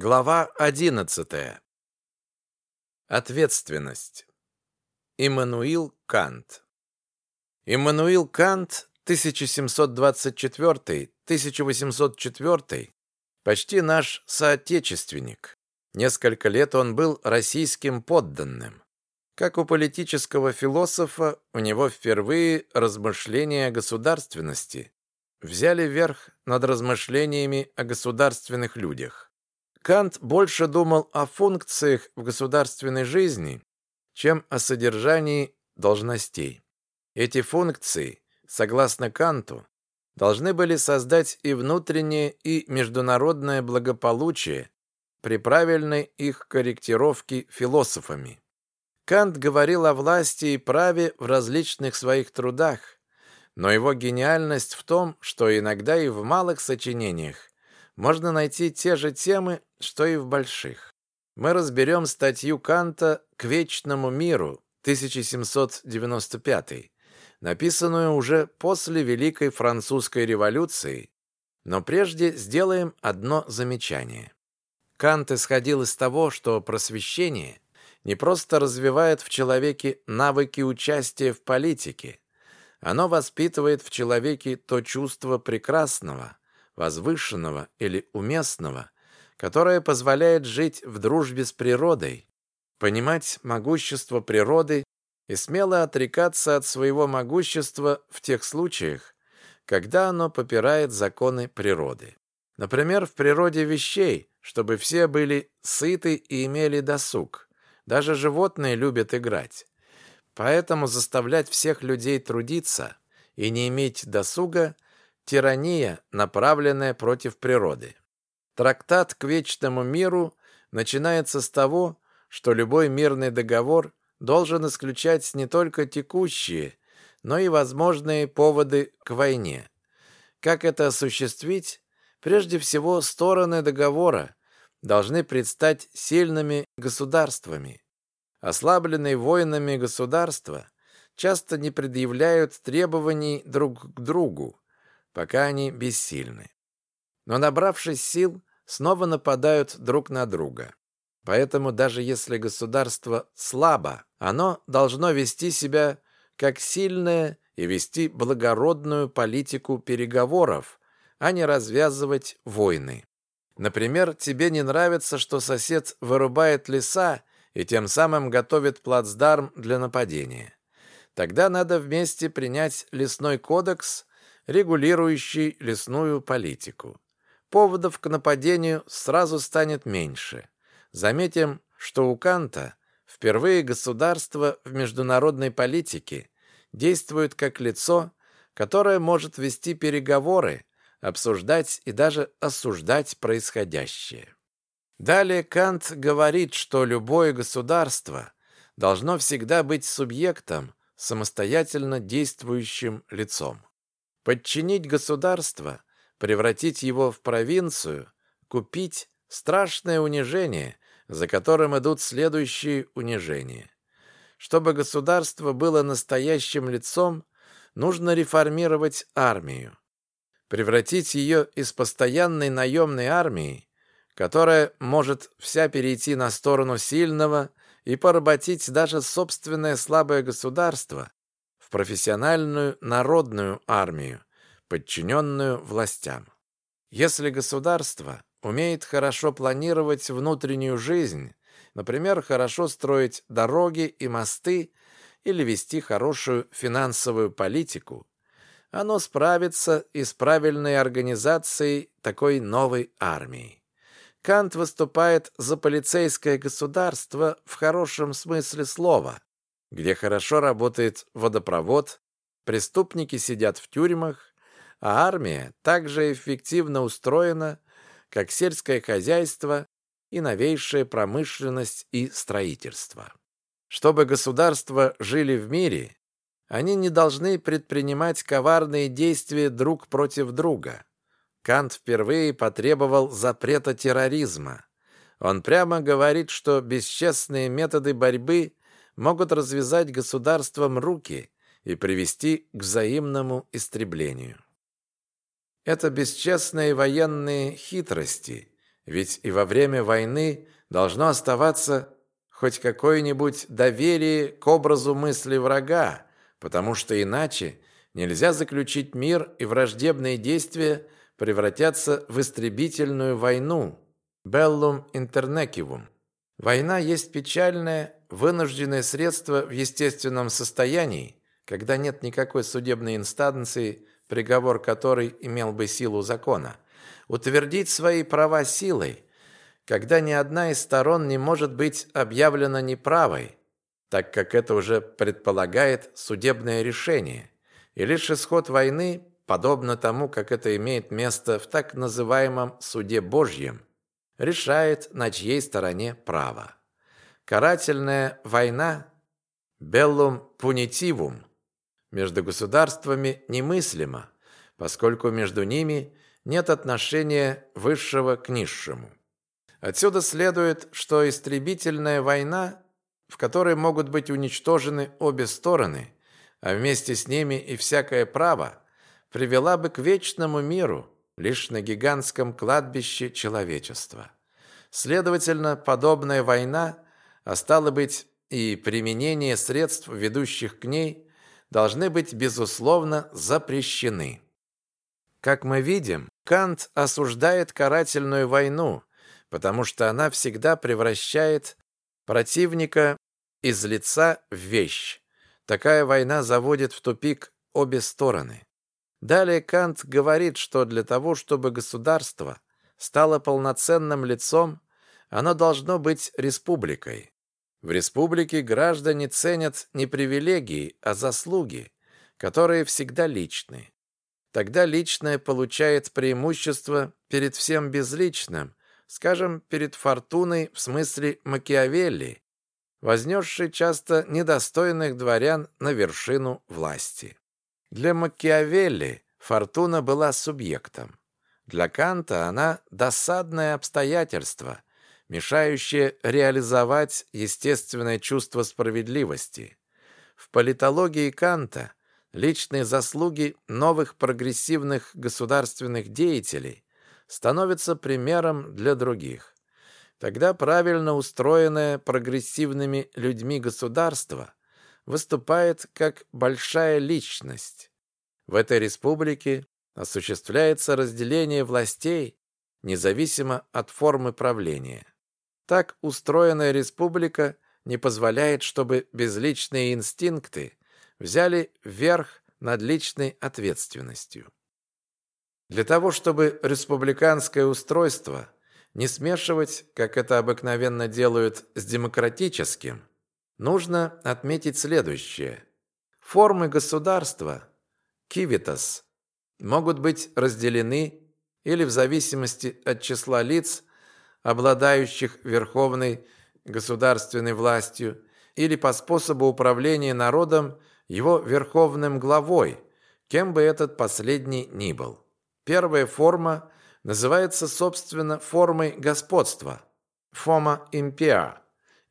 Глава 11. Ответственность. Иммануил Кант. Иммануил Кант 1724-1804 почти наш соотечественник. Несколько лет он был российским подданным. Как у политического философа, у него впервые размышления о государственности взяли верх над размышлениями о государственных людях. Кант больше думал о функциях в государственной жизни, чем о содержании должностей. Эти функции, согласно Канту, должны были создать и внутреннее, и международное благополучие при правильной их корректировке философами. Кант говорил о власти и праве в различных своих трудах, но его гениальность в том, что иногда и в малых сочинениях можно найти те же темы, что и в больших. Мы разберем статью Канта «К вечному миру» 1795, написанную уже после Великой Французской революции, но прежде сделаем одно замечание. Кант исходил из того, что просвещение не просто развивает в человеке навыки участия в политике, оно воспитывает в человеке то чувство прекрасного, возвышенного или уместного, которое позволяет жить в дружбе с природой, понимать могущество природы и смело отрекаться от своего могущества в тех случаях, когда оно попирает законы природы. Например, в природе вещей, чтобы все были сыты и имели досуг. Даже животные любят играть. Поэтому заставлять всех людей трудиться и не иметь досуга – тирания, направленная против природы. Трактат к вечному миру начинается с того, что любой мирный договор должен исключать не только текущие, но и возможные поводы к войне. Как это осуществить? Прежде всего, стороны договора должны предстать сильными государствами. Ослабленные войнами государства часто не предъявляют требований друг к другу, пока они бессильны. Но набравшись сил, снова нападают друг на друга. Поэтому даже если государство слабо, оно должно вести себя как сильное и вести благородную политику переговоров, а не развязывать войны. Например, тебе не нравится, что сосед вырубает леса и тем самым готовит плацдарм для нападения. Тогда надо вместе принять лесной кодекс регулирующий лесную политику. Поводов к нападению сразу станет меньше. Заметим, что у Канта впервые государство в международной политике действует как лицо, которое может вести переговоры, обсуждать и даже осуждать происходящее. Далее Кант говорит, что любое государство должно всегда быть субъектом, самостоятельно действующим лицом. Подчинить государство, превратить его в провинцию, купить – страшное унижение, за которым идут следующие унижения. Чтобы государство было настоящим лицом, нужно реформировать армию. Превратить ее из постоянной наемной армии, которая может вся перейти на сторону сильного и поработить даже собственное слабое государство, в профессиональную народную армию, подчиненную властям. Если государство умеет хорошо планировать внутреннюю жизнь, например, хорошо строить дороги и мосты или вести хорошую финансовую политику, оно справится и с правильной организацией такой новой армии. Кант выступает за полицейское государство в хорошем смысле слова, где хорошо работает водопровод, преступники сидят в тюрьмах, а армия также эффективно устроена, как сельское хозяйство и новейшая промышленность и строительство. Чтобы государства жили в мире, они не должны предпринимать коварные действия друг против друга. Кант впервые потребовал запрета терроризма. Он прямо говорит, что бесчестные методы борьбы могут развязать государствам руки и привести к взаимному истреблению. Это бесчестные военные хитрости, Ведь и во время войны должно оставаться хоть какое-нибудь доверие к образу мысли врага, потому что иначе нельзя заключить мир, и враждебные действия превратятся в истребительную войну. Bellum internecivum. Война есть печальное, вынужденное средство в естественном состоянии, когда нет никакой судебной инстанции, приговор которой имел бы силу закона – утвердить свои права силой, когда ни одна из сторон не может быть объявлена неправой, так как это уже предполагает судебное решение, и лишь исход войны, подобно тому, как это имеет место в так называемом «суде Божьем», решает, на чьей стороне право. Карательная война «bellum punitivum» между государствами немыслима, поскольку между ними нет отношения высшего к низшему. Отсюда следует, что истребительная война, в которой могут быть уничтожены обе стороны, а вместе с ними и всякое право, привела бы к вечному миру лишь на гигантском кладбище человечества. Следовательно, подобная война, а стало быть и применение средств, ведущих к ней, должны быть, безусловно, запрещены. Как мы видим, Кант осуждает карательную войну, потому что она всегда превращает противника из лица в вещь. Такая война заводит в тупик обе стороны. Далее Кант говорит, что для того, чтобы государство стало полноценным лицом, оно должно быть республикой. В республике граждане ценят не привилегии, а заслуги, которые всегда личны. Тогда личное получает преимущество перед всем безличным, скажем, перед фортуной в смысле Макиавелли, вознесшей часто недостойных дворян на вершину власти. Для Макиавелли фортуна была субъектом. Для Канта она досадное обстоятельство, мешающее реализовать естественное чувство справедливости. В политологии Канта личные заслуги новых прогрессивных государственных деятелей становятся примером для других. Тогда правильно устроенное прогрессивными людьми государство выступает как большая личность. В этой республике осуществляется разделение властей независимо от формы правления. Так устроенная республика не позволяет, чтобы безличные инстинкты взяли верх над личной ответственностью. Для того, чтобы республиканское устройство не смешивать, как это обыкновенно делают, с демократическим, нужно отметить следующее. Формы государства, кивитас, могут быть разделены или в зависимости от числа лиц, обладающих верховной государственной властью, или по способу управления народом его верховным главой, кем бы этот последний ни был. Первая форма называется, собственно, формой господства – «фома импиа»,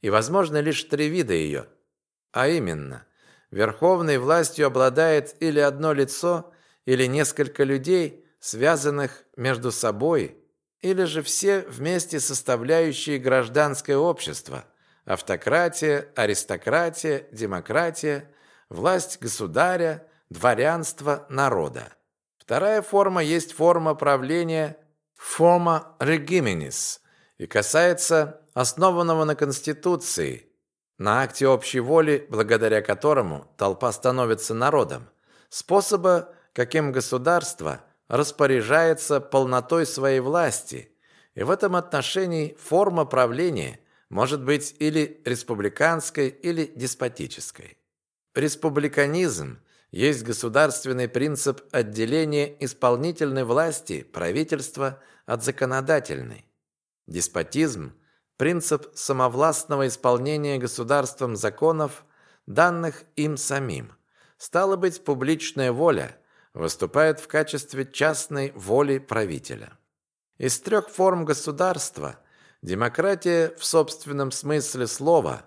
и, возможно, лишь три вида ее. А именно, верховной властью обладает или одно лицо, или несколько людей, связанных между собой, или же все вместе составляющие гражданское общество – автократия, аристократия, демократия – власть государя, дворянство народа. Вторая форма есть форма правления форма регименис и касается основанного на Конституции, на акте общей воли, благодаря которому толпа становится народом, способа, каким государство распоряжается полнотой своей власти, и в этом отношении форма правления может быть или республиканской, или деспотической. Республиканизм есть государственный принцип отделения исполнительной власти правительства от законодательной. Деспотизм – принцип самовластного исполнения государством законов, данных им самим. Стало быть, публичная воля выступает в качестве частной воли правителя. Из трех форм государства демократия в собственном смысле слова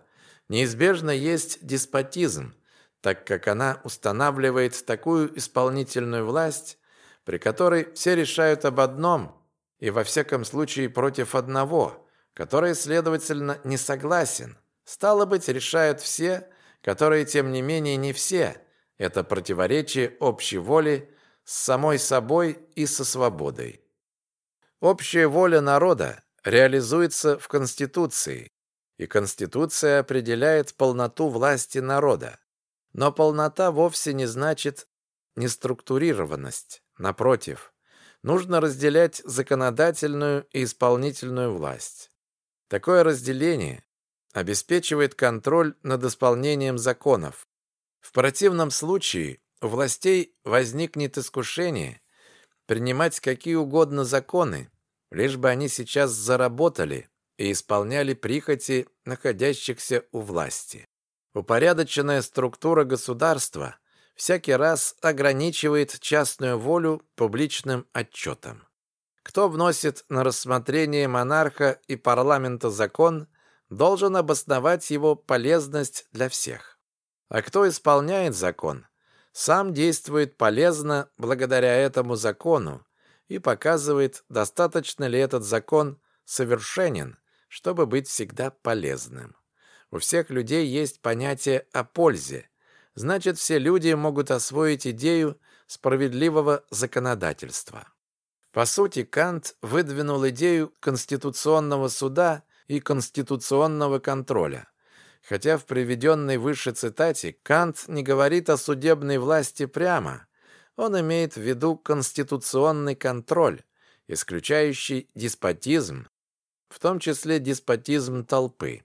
неизбежно есть деспотизм – так как она устанавливает такую исполнительную власть, при которой все решают об одном и во всяком случае против одного, который, следовательно, не согласен. Стало быть, решают все, которые, тем не менее, не все. Это противоречие общей воли с самой собой и со свободой. Общая воля народа реализуется в Конституции, и Конституция определяет полноту власти народа. Но полнота вовсе не значит неструктурированность. Напротив, нужно разделять законодательную и исполнительную власть. Такое разделение обеспечивает контроль над исполнением законов. В противном случае у властей возникнет искушение принимать какие угодно законы, лишь бы они сейчас заработали и исполняли прихоти находящихся у власти. Упорядоченная структура государства всякий раз ограничивает частную волю публичным отчетом. Кто вносит на рассмотрение монарха и парламента закон, должен обосновать его полезность для всех. А кто исполняет закон, сам действует полезно благодаря этому закону и показывает, достаточно ли этот закон совершенен, чтобы быть всегда полезным. У всех людей есть понятие о пользе. Значит, все люди могут освоить идею справедливого законодательства. По сути, Кант выдвинул идею конституционного суда и конституционного контроля. Хотя в приведенной выше цитате Кант не говорит о судебной власти прямо, он имеет в виду конституционный контроль, исключающий деспотизм, в том числе деспотизм толпы.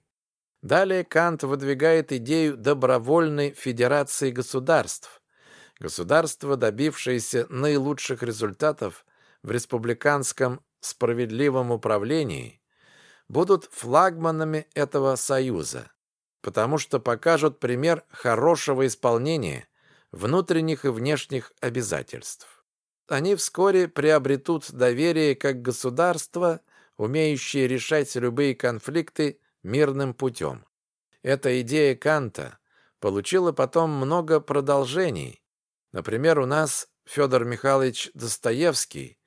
Далее Кант выдвигает идею добровольной федерации государств. Государства, добившиеся наилучших результатов в республиканском справедливом управлении, будут флагманами этого союза, потому что покажут пример хорошего исполнения внутренних и внешних обязательств. Они вскоре приобретут доверие как государство, умеющее решать любые конфликты мирным путем. Эта идея Канта получила потом много продолжений. Например, у нас Федор Михайлович Достоевский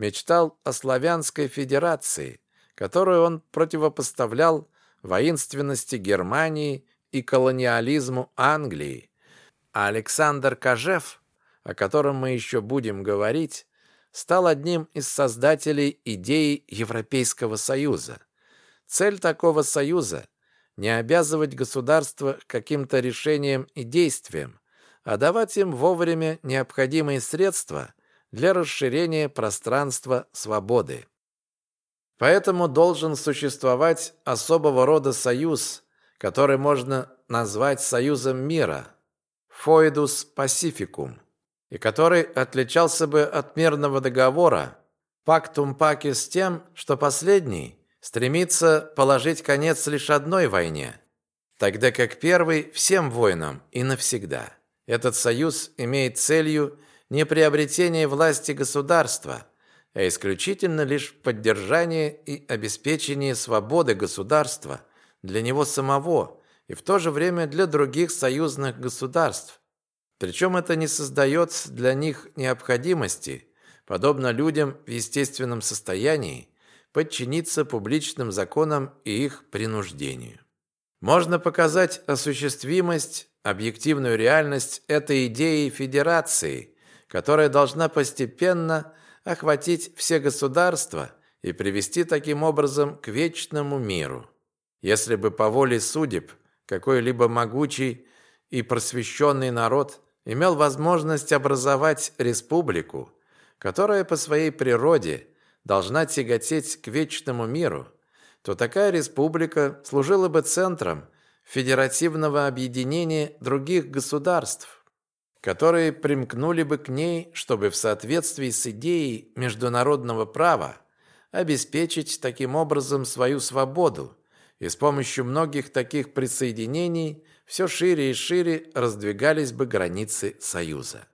мечтал о славянской федерации, которую он противопоставлял воинственности Германии и колониализму Англии, а Александр Кожев, о котором мы еще будем говорить, стал одним из создателей идеи Европейского Союза. Цель такого союза – не обязывать государства каким-то решением и действиям, а давать им вовремя необходимые средства для расширения пространства свободы. Поэтому должен существовать особого рода союз, который можно назвать союзом мира – Foedus Pacificum, и который отличался бы от мирного договора Pactum Pacis тем, что последний стремится положить конец лишь одной войне, тогда как первый – всем войнам и навсегда. Этот союз имеет целью не приобретение власти государства, а исключительно лишь поддержание и обеспечение свободы государства для него самого – и в то же время для других союзных государств. Причем это не создает для них необходимости, подобно людям в естественном состоянии, подчиниться публичным законам и их принуждению. Можно показать осуществимость, объективную реальность этой идеи федерации, которая должна постепенно охватить все государства и привести таким образом к вечному миру. Если бы по воле судеб какой-либо могучий и просвещенный народ имел возможность образовать республику, которая по своей природе должна тяготеть к вечному миру, то такая республика служила бы центром федеративного объединения других государств, которые примкнули бы к ней, чтобы в соответствии с идеей международного права обеспечить таким образом свою свободу, и с помощью многих таких присоединений все шире и шире раздвигались бы границы Союза.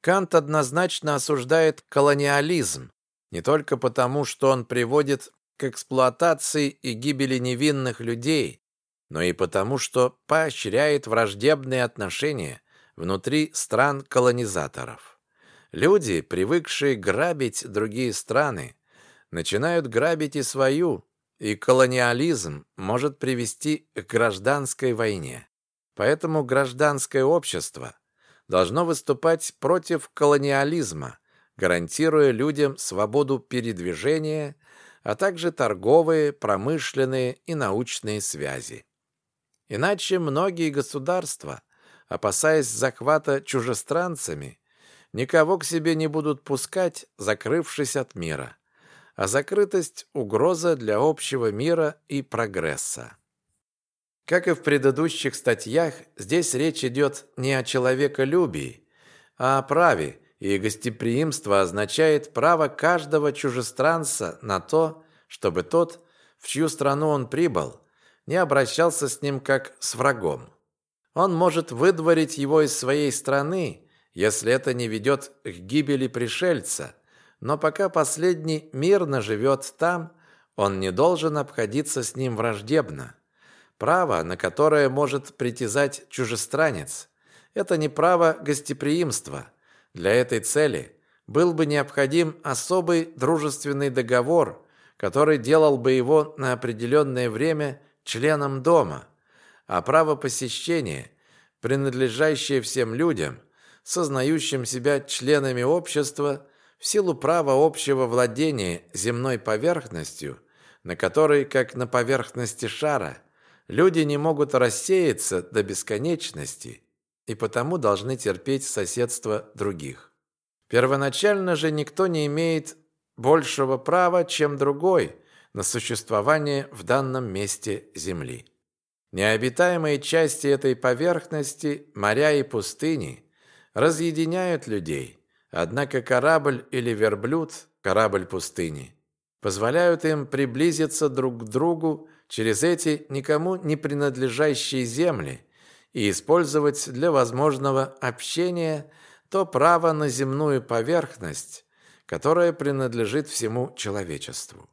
Кант однозначно осуждает колониализм, не только потому, что он приводит к эксплуатации и гибели невинных людей, но и потому, что поощряет враждебные отношения внутри стран-колонизаторов. Люди, привыкшие грабить другие страны, начинают грабить и свою, и колониализм может привести к гражданской войне. Поэтому гражданское общество должно выступать против колониализма, гарантируя людям свободу передвижения, а также торговые, промышленные и научные связи. Иначе многие государства, опасаясь захвата чужестранцами, никого к себе не будут пускать, закрывшись от мира. А закрытость – угроза для общего мира и прогресса. Как и в предыдущих статьях, здесь речь идет не о человеколюбии, а о праве, и гостеприимство означает право каждого чужестранца на то, чтобы тот, в чью страну он прибыл, не обращался с ним как с врагом. Он может выдворить его из своей страны, если это не ведет к гибели пришельца, но пока последний мирно живет там, он не должен обходиться с ним враждебно. Право, на которое может притязать чужестранец, это не право гостеприимства. Для этой цели был бы необходим особый дружественный договор, который делал бы его на определенное время членом дома, а право посещения, принадлежащее всем людям, сознающим себя членами общества, в силу права общего владения земной поверхностью, на которой, как на поверхности шара, люди не могут рассеяться до бесконечности и потому должны терпеть соседство других. Первоначально же никто не имеет большего права, чем другой, на существование в данном месте Земли. Необитаемые части этой поверхности, моря и пустыни, разъединяют людей, однако корабль или верблюд, корабль пустыни, позволяют им приблизиться друг к другу через эти никому не принадлежащие земли и использовать для возможного общения то право на земную поверхность, которое принадлежит всему человечеству.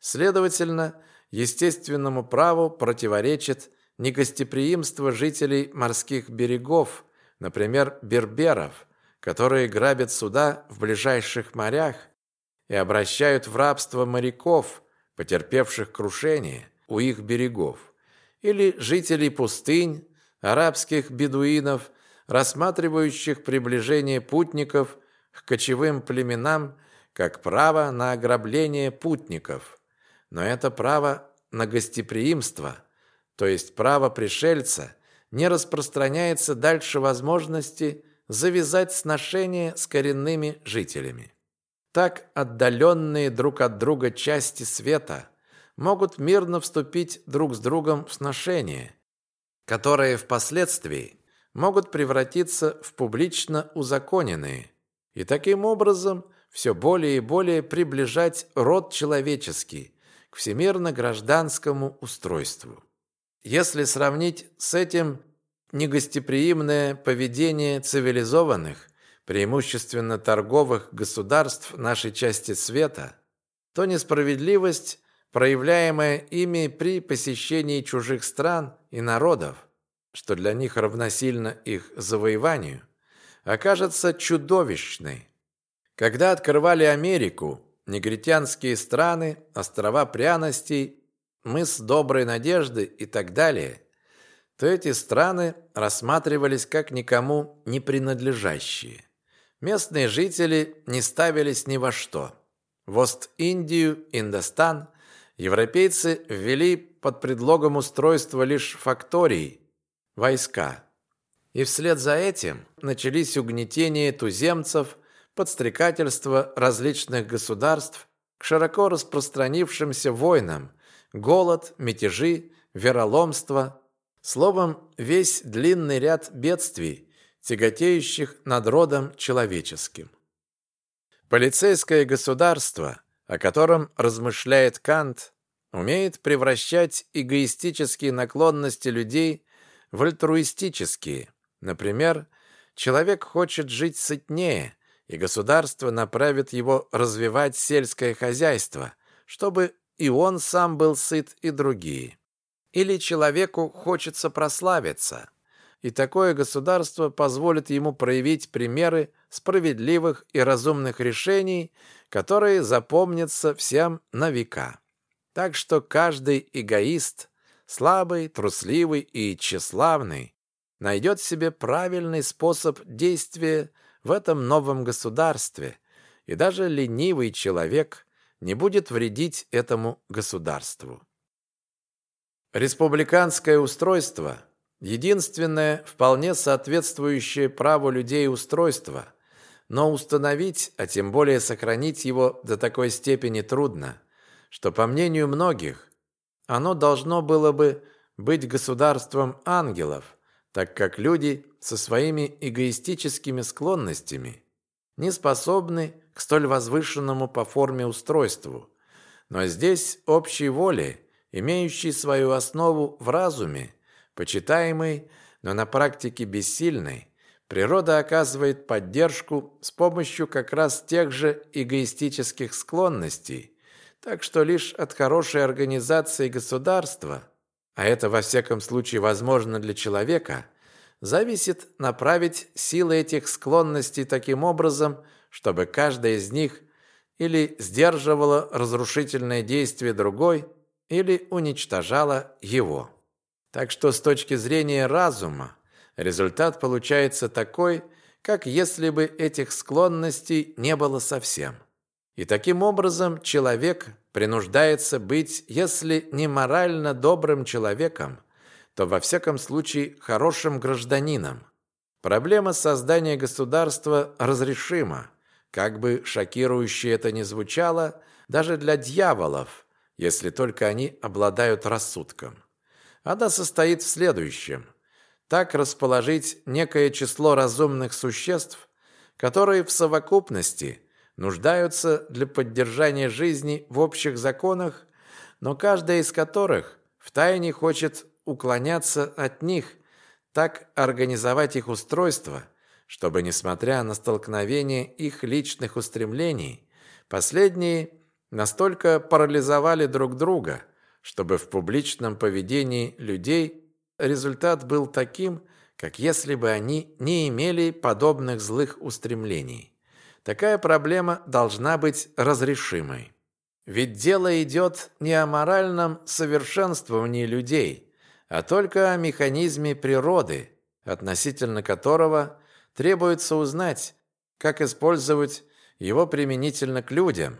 Следовательно, естественному праву противоречит негостеприимство жителей морских берегов, например, берберов, которые грабят суда в ближайших морях и обращают в рабство моряков, потерпевших крушение у их берегов, или жителей пустынь, арабских бедуинов, рассматривающих приближение путников к кочевым племенам как право на ограбление путников – но это право на гостеприимство, то есть право пришельца, не распространяется дальше возможности завязать сношения с коренными жителями. Так отдаленные друг от друга части света могут мирно вступить друг с другом в сношения, которые впоследствии могут превратиться в публично узаконенные, и таким образом все более и более приближать род человеческий, к всемирно-гражданскому устройству. Если сравнить с этим негостеприимное поведение цивилизованных, преимущественно торговых государств нашей части света, то несправедливость, проявляемая ими при посещении чужих стран и народов, что для них равносильно их завоеванию, окажется чудовищной. Когда открывали Америку, негритянские страны, острова пряностей, мыс Доброй Надежды и так далее, то эти страны рассматривались как никому не принадлежащие. Местные жители не ставились ни во что. В Ост-Индию, Индостан европейцы ввели под предлогом устройства лишь факторий, войска. И вслед за этим начались угнетения туземцев – подстрекательство различных государств к широко распространившимся войнам, голод, мятежи, вероломство, словом, весь длинный ряд бедствий, тяготеющих над родом человеческим. Полицейское государство, о котором размышляет Кант, умеет превращать эгоистические наклонности людей в альтруистические. Например, человек хочет жить сытнее, и государство направит его развивать сельское хозяйство, чтобы и он сам был сыт, и другие. Или человеку хочется прославиться, и такое государство позволит ему проявить примеры справедливых и разумных решений, которые запомнятся всем на века. Так что каждый эгоист, слабый, трусливый и тщеславный, найдет себе правильный способ действия в этом новом государстве, и даже ленивый человек не будет вредить этому государству. Республиканское устройство – единственное, вполне соответствующее праву людей устройство, но установить, а тем более сохранить его до такой степени трудно, что, по мнению многих, оно должно было бы быть государством ангелов, так как люди со своими эгоистическими склонностями не способны к столь возвышенному по форме устройству. Но здесь общей воли, имеющей свою основу в разуме, почитаемой, но на практике бессильной, природа оказывает поддержку с помощью как раз тех же эгоистических склонностей, так что лишь от хорошей организации государства, а это во всяком случае возможно для человека, зависит направить силы этих склонностей таким образом, чтобы каждая из них или сдерживала разрушительное действие другой, или уничтожала его. Так что с точки зрения разума результат получается такой, как если бы этих склонностей не было совсем. И таким образом человек принуждается быть, если не морально добрым человеком, то во всяком случае хорошим гражданином. Проблема создания государства разрешима, как бы шокирующе это ни звучало, даже для дьяволов, если только они обладают рассудком. Она состоит в следующем. Так расположить некое число разумных существ, которые в совокупности нуждаются для поддержания жизни в общих законах, но каждая из которых втайне хочет уклоняться от них, так организовать их устройство – чтобы, несмотря на столкновение их личных устремлений, последние настолько парализовали друг друга, чтобы в публичном поведении людей результат был таким, как если бы они не имели подобных злых устремлений. Такая проблема должна быть разрешимой. Ведь дело идет не о моральном совершенствовании людей, а только о механизме природы, относительно которого требуется узнать, как использовать его применительно к людям,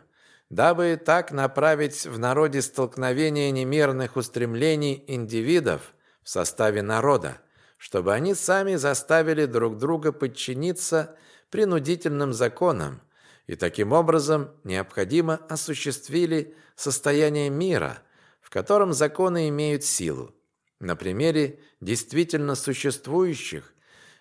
дабы так направить в народе столкновение немерных устремлений индивидов в составе народа, чтобы они сами заставили друг друга подчиниться принудительным законам и таким образом необходимо осуществили состояние мира, в котором законы имеют силу. На примере действительно существующих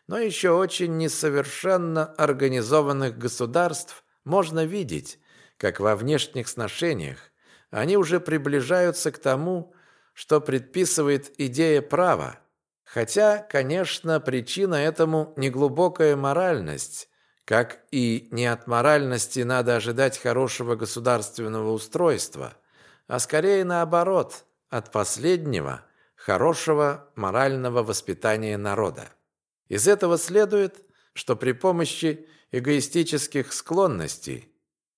но еще очень несовершенно организованных государств можно видеть, как во внешних сношениях они уже приближаются к тому, что предписывает идея права, хотя, конечно, причина этому не глубокая моральность, как и не от моральности надо ожидать хорошего государственного устройства, а скорее наоборот, от последнего хорошего морального воспитания народа. Из этого следует, что при помощи эгоистических склонностей,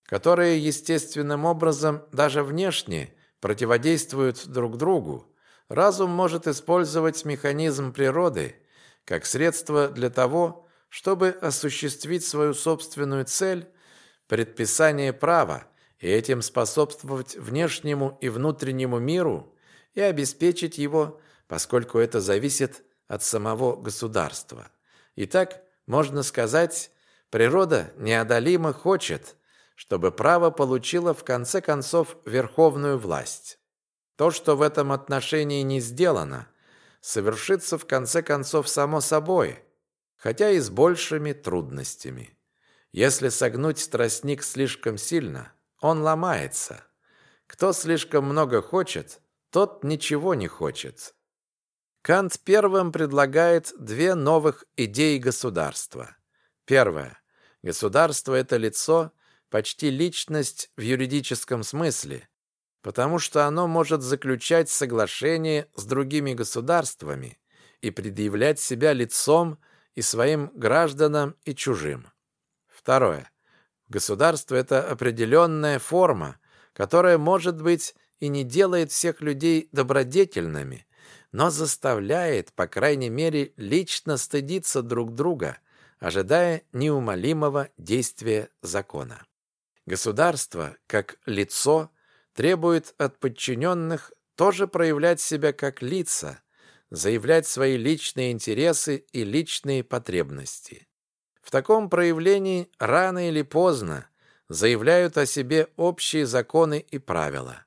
которые естественным образом даже внешне противодействуют друг другу, разум может использовать механизм природы как средство для того, чтобы осуществить свою собственную цель предписание права и этим способствовать внешнему и внутреннему миру и обеспечить его, поскольку это зависит от самого государства. Итак, можно сказать, природа неодолимо хочет, чтобы право получило в конце концов верховную власть. То, что в этом отношении не сделано, совершится в конце концов само собой, хотя и с большими трудностями. Если согнуть тростник слишком сильно, он ломается. Кто слишком много хочет, тот ничего не хочет. Кант первым предлагает две новых идеи государства. Первое. Государство – это лицо, почти личность в юридическом смысле, потому что оно может заключать соглашения с другими государствами и предъявлять себя лицом и своим гражданам, и чужим. Второе. Государство – это определенная форма, которая, может быть, и не делает всех людей добродетельными, но заставляет, по крайней мере, лично стыдиться друг друга, ожидая неумолимого действия закона. Государство, как лицо, требует от подчиненных тоже проявлять себя как лица, заявлять свои личные интересы и личные потребности. В таком проявлении рано или поздно заявляют о себе общие законы и правила.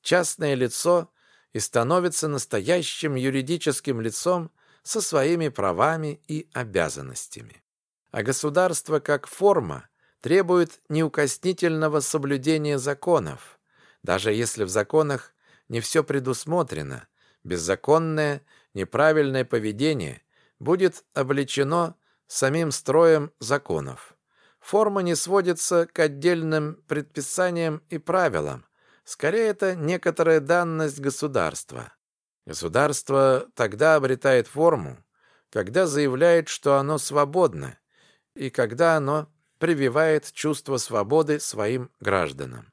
Частное лицо и становится настоящим юридическим лицом со своими правами и обязанностями. А государство как форма требует неукоснительного соблюдения законов, даже если в законах не все предусмотрено, беззаконное, неправильное поведение будет обличено самим строем законов. Форма не сводится к отдельным предписаниям и правилам. Скорее, это некоторая данность государства. Государство тогда обретает форму, когда заявляет, что оно свободно, и когда оно прививает чувство свободы своим гражданам.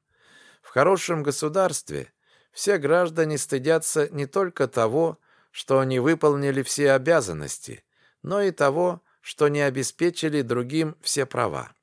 В хорошем государстве все граждане стыдятся не только того, что они выполнили все обязанности, но и того, что не обеспечили другим все права.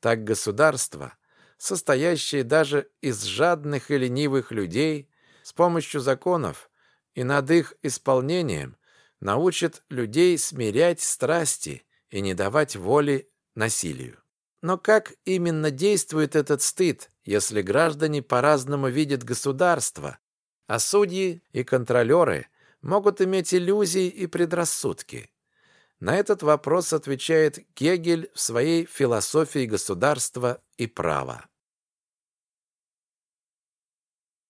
Так государство, состоящее даже из жадных и ленивых людей, с помощью законов и над их исполнением научит людей смирять страсти и не давать воли насилию. Но как именно действует этот стыд, если граждане по-разному видят государство, а судьи и контролеры могут иметь иллюзии и предрассудки? На этот вопрос отвечает Гегель в своей «Философии государства и права».